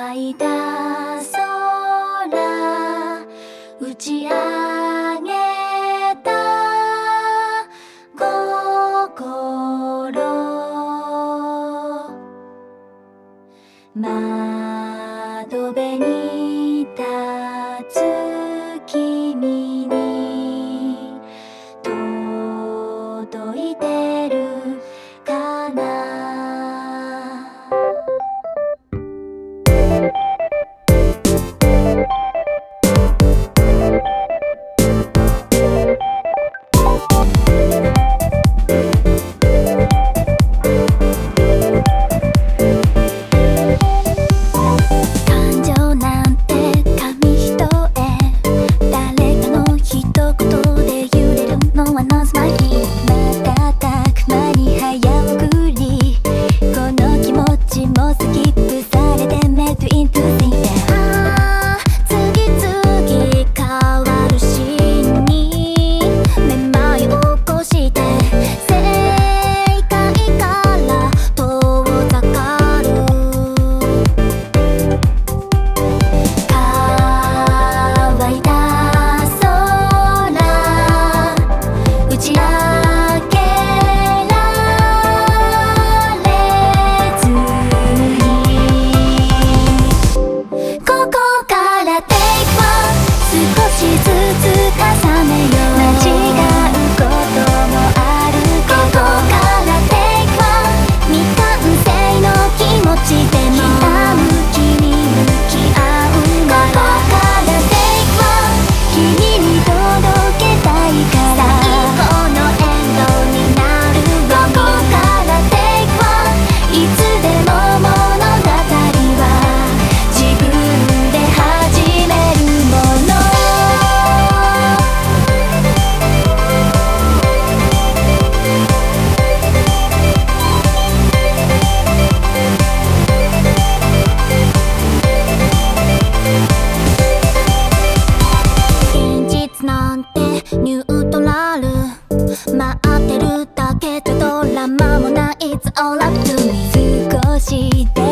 間少しで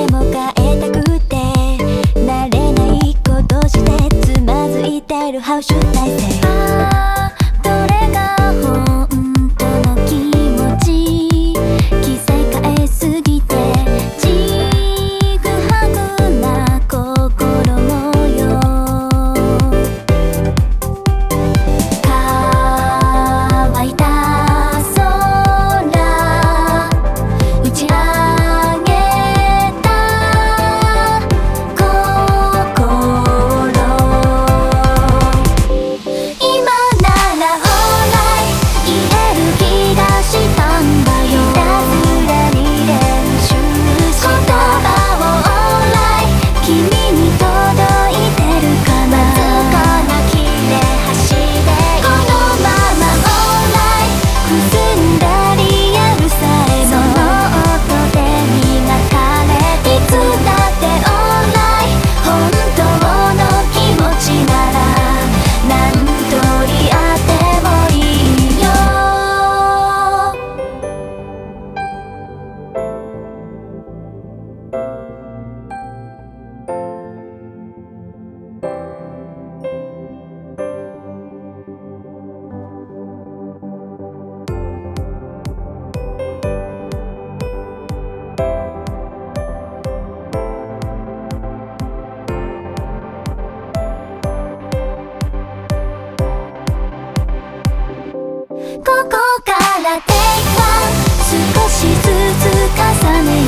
ここから Take 少しずつ重ね